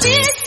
This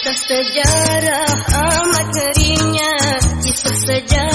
Kisah sejarah amat ngerinya Kisah sejarah